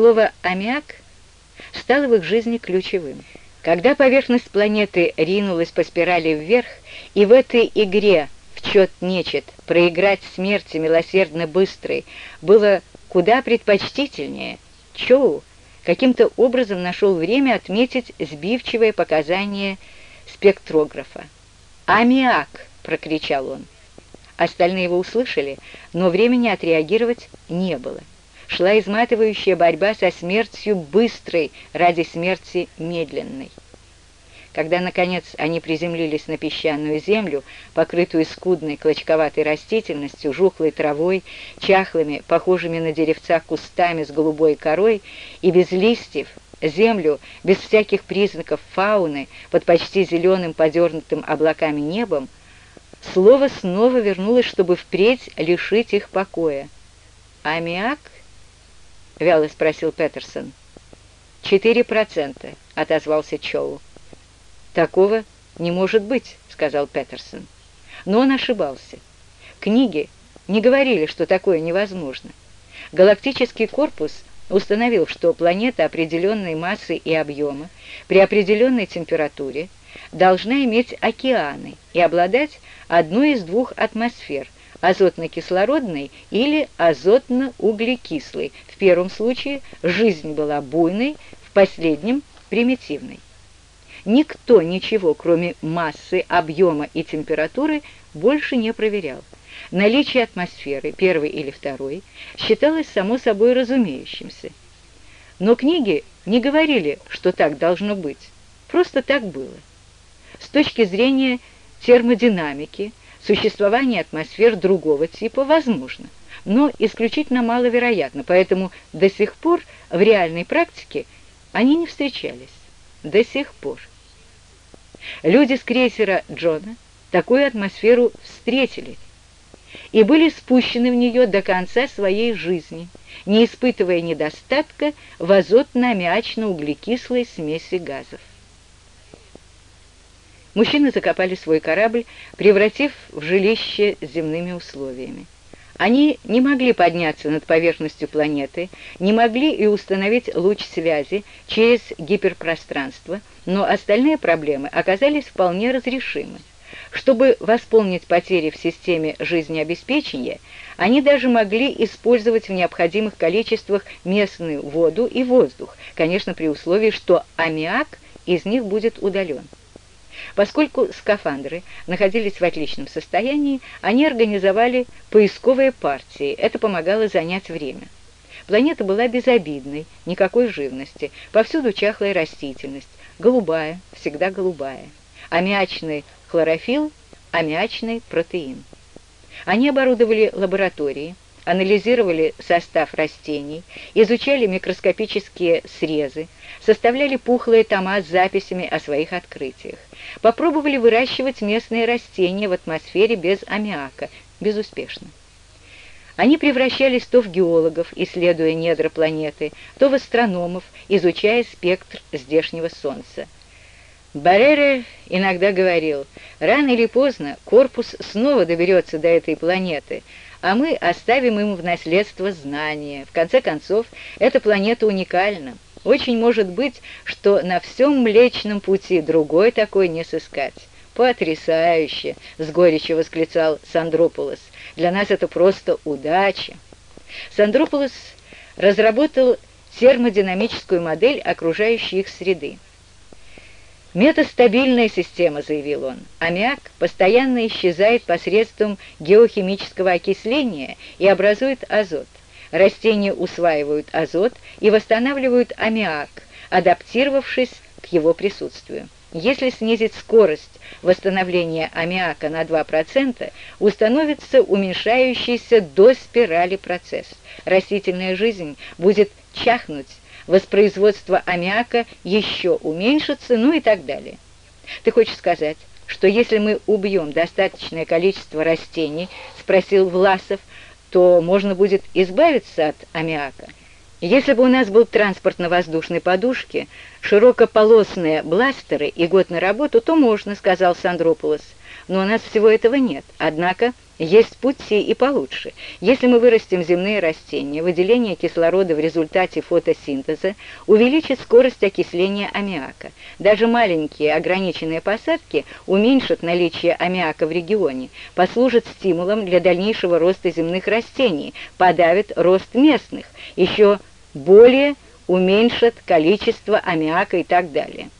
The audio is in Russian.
Слово «аммиак» стало в их жизни ключевым. Когда поверхность планеты ринулась по спирали вверх, и в этой игре в чет-нечет проиграть смерти милосердно быстрой было куда предпочтительнее, Чоу каким-то образом нашел время отметить сбивчивое показание спектрографа. «Аммиак!» — прокричал он. Остальные его услышали, но времени отреагировать не было. Шла изматывающая борьба со смертью быстрой ради смерти медленной. Когда, наконец, они приземлились на песчаную землю, покрытую скудной клочковатой растительностью, жухлой травой, чахлыми, похожими на деревца кустами с голубой корой и без листьев, землю без всяких признаков фауны, под почти зеленым подернутым облаками небом, Слово снова вернулось, чтобы впредь лишить их покоя. «Аммиак?» — вяло спросил Петерсон. «Четыре процента», — отозвался Чоу. «Такого не может быть», — сказал Петерсон. Но он ошибался. Книги не говорили, что такое невозможно. Галактический корпус установил, что планета определенной массы и объема при определенной температуре должна иметь океаны и обладать одной из двух атмосфер – азотно-кислородной или азотно-углекислой. В первом случае жизнь была буйной, в последнем – примитивной. Никто ничего, кроме массы, объема и температуры, больше не проверял. Наличие атмосферы, первой или второй, считалось само собой разумеющимся. Но книги не говорили, что так должно быть. Просто так было. С точки зрения термодинамики существование атмосфер другого типа возможно, но исключительно маловероятно, поэтому до сих пор в реальной практике они не встречались. До сих пор. Люди с крейсера Джона такую атмосферу встретили и были спущены в нее до конца своей жизни, не испытывая недостатка в азотно-аммиачно-углекислой смеси газов. Мужчины закопали свой корабль, превратив в жилище с земными условиями. Они не могли подняться над поверхностью планеты, не могли и установить луч связи через гиперпространство, но остальные проблемы оказались вполне разрешимы. Чтобы восполнить потери в системе жизнеобеспечения, они даже могли использовать в необходимых количествах местную воду и воздух, конечно, при условии, что аммиак из них будет удален. Поскольку скафандры находились в отличном состоянии, они организовали поисковые партии. Это помогало занять время. Планета была безобидной, никакой живности, повсюду чахлая растительность, голубая, всегда голубая, аммиачный хлорофилл, аммиачный протеин. Они оборудовали лаборатории, анализировали состав растений, изучали микроскопические срезы, составляли пухлые тома с записями о своих открытиях, попробовали выращивать местные растения в атмосфере без аммиака, безуспешно. Они превращались то в геологов, исследуя недра планеты, то в астрономов, изучая спектр здешнего Солнца. Баррере иногда говорил, рано или поздно корпус снова доберется до этой планеты, а мы оставим им в наследство знания. В конце концов, эта планета уникальна. Очень может быть, что на всем Млечном Пути другой такой не сыскать. «Потрясающе!» — с горечью восклицал Сандрополос. «Для нас это просто удача!» Сандрополос разработал термодинамическую модель окружающей их среды. «Метастабильная система», — заявил он. «Аммиак постоянно исчезает посредством геохимического окисления и образует азот. Растения усваивают азот и восстанавливают аммиак, адаптировавшись к его присутствию. Если снизить скорость восстановления аммиака на 2%, установится уменьшающийся до спирали процесс. Растительная жизнь будет чахнуть воспроизводство аммиака еще уменьшится, ну и так далее. Ты хочешь сказать, что если мы убьем достаточное количество растений, спросил Власов, то можно будет избавиться от аммиака? Если бы у нас был транспорт на воздушной подушке, широкополосные бластеры и год на работу, то можно, сказал Сандропулос. Но у нас всего этого нет. Однако Есть пути и получше. Если мы вырастим земные растения, выделение кислорода в результате фотосинтеза увеличит скорость окисления аммиака. Даже маленькие ограниченные посадки уменьшат наличие аммиака в регионе, послужат стимулом для дальнейшего роста земных растений, подавят рост местных, еще более уменьшат количество аммиака и так далее.